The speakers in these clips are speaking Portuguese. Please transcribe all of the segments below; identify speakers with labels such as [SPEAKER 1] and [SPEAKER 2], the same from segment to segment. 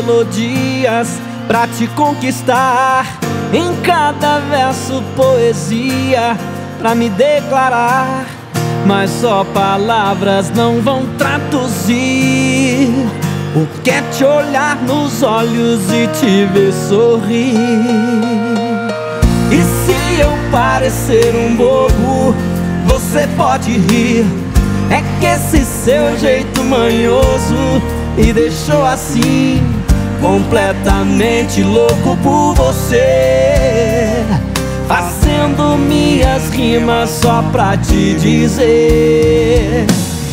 [SPEAKER 1] melodias pra te conquistar. Em cada verso, poesia pra me declarar. Mas só palavras não vão traduzir. O que é te olhar nos olhos e te ver sorrir? E se eu parecer um bobo, você pode rir. É que esse seu jeito manhoso me deixou assim, completamente louco por você. Fazendo minhas rimas só pra te dizer.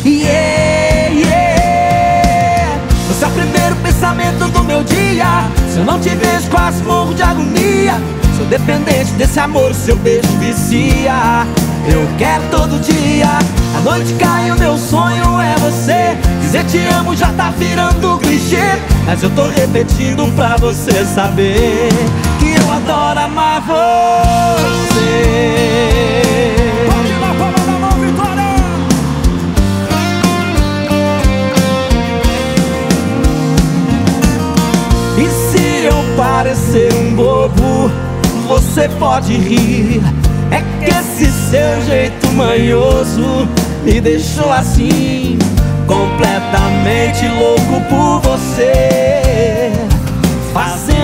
[SPEAKER 1] Yeah, yeah. Você é o primeiro pensamento do meu dia. Se eu não te vejo, quase morro de agonia. Sou dependente desse amor, seu beijo vicia. Eu quero todo dia. A noite cai, o meu sonho é você. Dizer te amo já tá virando clichê. Mas eu tô repetindo pra você saber adoro amar você. Pode palma na mão, Vitória! E se eu parecer um bobo, você pode rir. É que esse seu jeito manhoso me deixou assim, completamente louco por você. Fazendo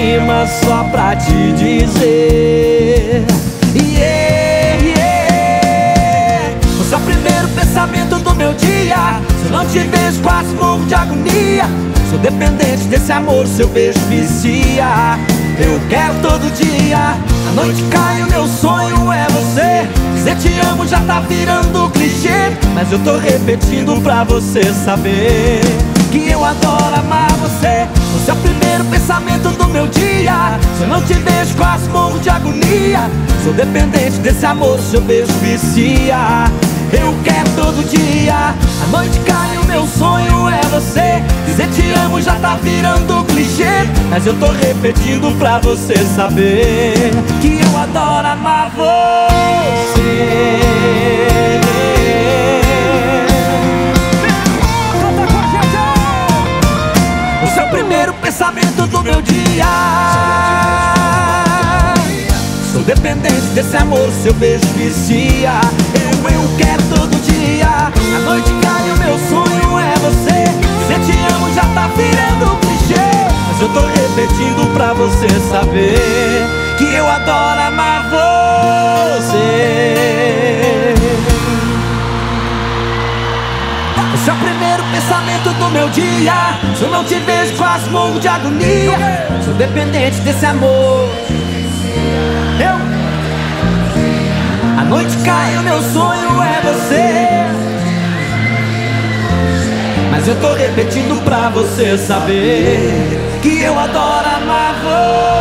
[SPEAKER 1] rimas só pra te dizer. Yeah, yeah. Você é o primeiro pensamento do meu dia. Se eu não te vejo, quase morro de agonia. Sou dependente desse amor, seu beijo vicia. Eu quero todo dia. A noite cai, o meu sonho é você. Dizer te amo já tá virando clichê. Mas eu tô repetindo pra você saber que eu adoro amar você. Você é o primeiro pensamento do meu dia. Se eu não te vejo, quase morro de agonia. Sou dependente desse amor, seu beijo vicia. Eu quero todo dia. A noite cai, o meu sonho é você. Dizer te amo já tá virando clichê. Mas eu tô repetindo pra você saber que eu adoro amar você. Pensamento do meu dia. Sou dependente desse amor, seu beijo vicia. Eu, eu quero todo dia. A noite cai, o meu sonho é você. Dizer te amo já tá virando clichê. Mas eu tô repetindo pra você saber que eu adoro amar você. Dia. Se eu não te vejo, quase morro de agonia. Sou dependente desse amor. Eu. A noite cai, o meu sonho é você. Mas eu tô repetindo pra você saber que eu adoro amar você.